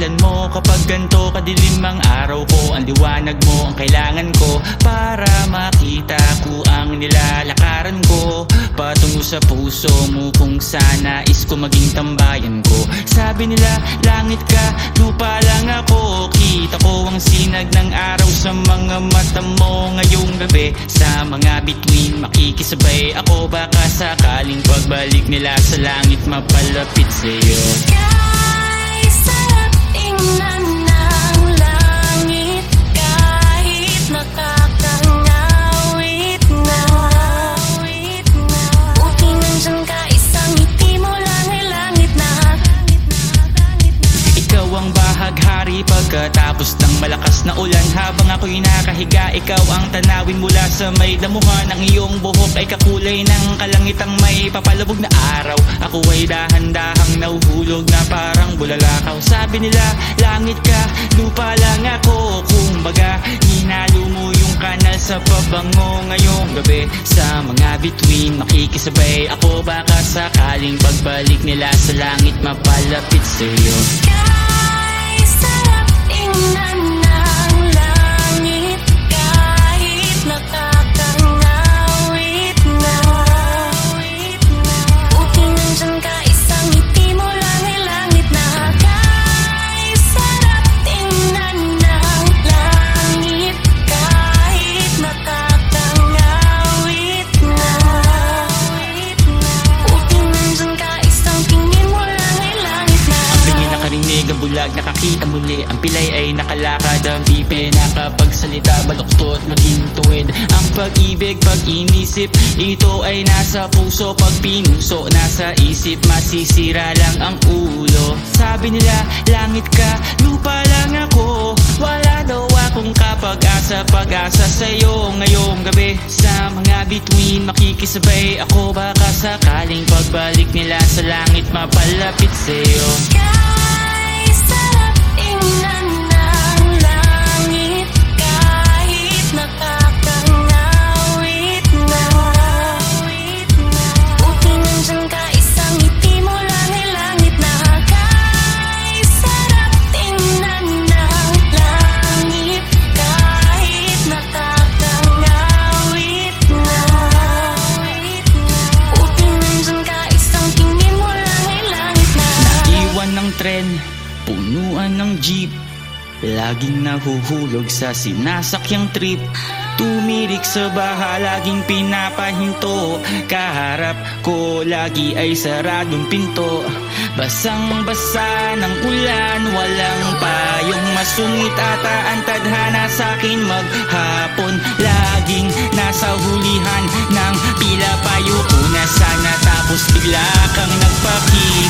pangalan mo. Kapag ganto kadilim ang araw ko Ang liwanag mo ang kailangan ko Para makita ko ang nilalakaran ko. Patungo sa puso mo kung sana is ko maging tambayan ko. Sabi nila langit ka, lupa lang ako. Kita ko ang sinag ng araw sa mga mata mo Ngayong gabi. Sa mga bituin Makikisabay ako. Baka sakaling pagbalik nila sa langit Mapalapit sa'yo. Kay pagkatapos ng malakas na ulan Habang ako'y nakahiga, ikaw ang tanawin mula sa may damuhan Ang iyong buhok. Ay kakulay ng kalangitang may papalabog na araw. Ako ay dahan-dahang nauhulog na parang bulalakaw. Sabi nila, langit ka, lupa lang ako. Kumbaga, hinalo mo yung kanal sa pabango. Ngayong gabi Sa mga bituin, makikisabay ako. Baka sakaling pagbalik nila sa langit mapalapit sa'yo. sarap night. Nakakita muli Ang pilay ay nakalakad, ang pipe nakapagsalita Baluktot, maging tuwid. Ang pag-ibig, pag inisip Ito ay nasa puso, pag pinuso Nasa isip, masisira lang ang ulo. Sabi nila, langit ka, lupa lang ako. Wala daw akong kapag-asa, pag-asa sa'yo. Ngayong gabi, sa mga bituin Makikisabay ako, baka sakaling pagbalik nila sa langit Mapalapit sa'yo. Kay Laging nahuhulog sa sinasakyang trip. Tumirik sa baha, laging pinapahinto. Kaharap ko, lagi ay saradong pinto. Basang-basa ng ulan, walang payong Masungit. Ata ang tadhana sa akin maghapon. Laging nasa hulihan ng pila payo ko na sana Tapos bigla kang nagpakita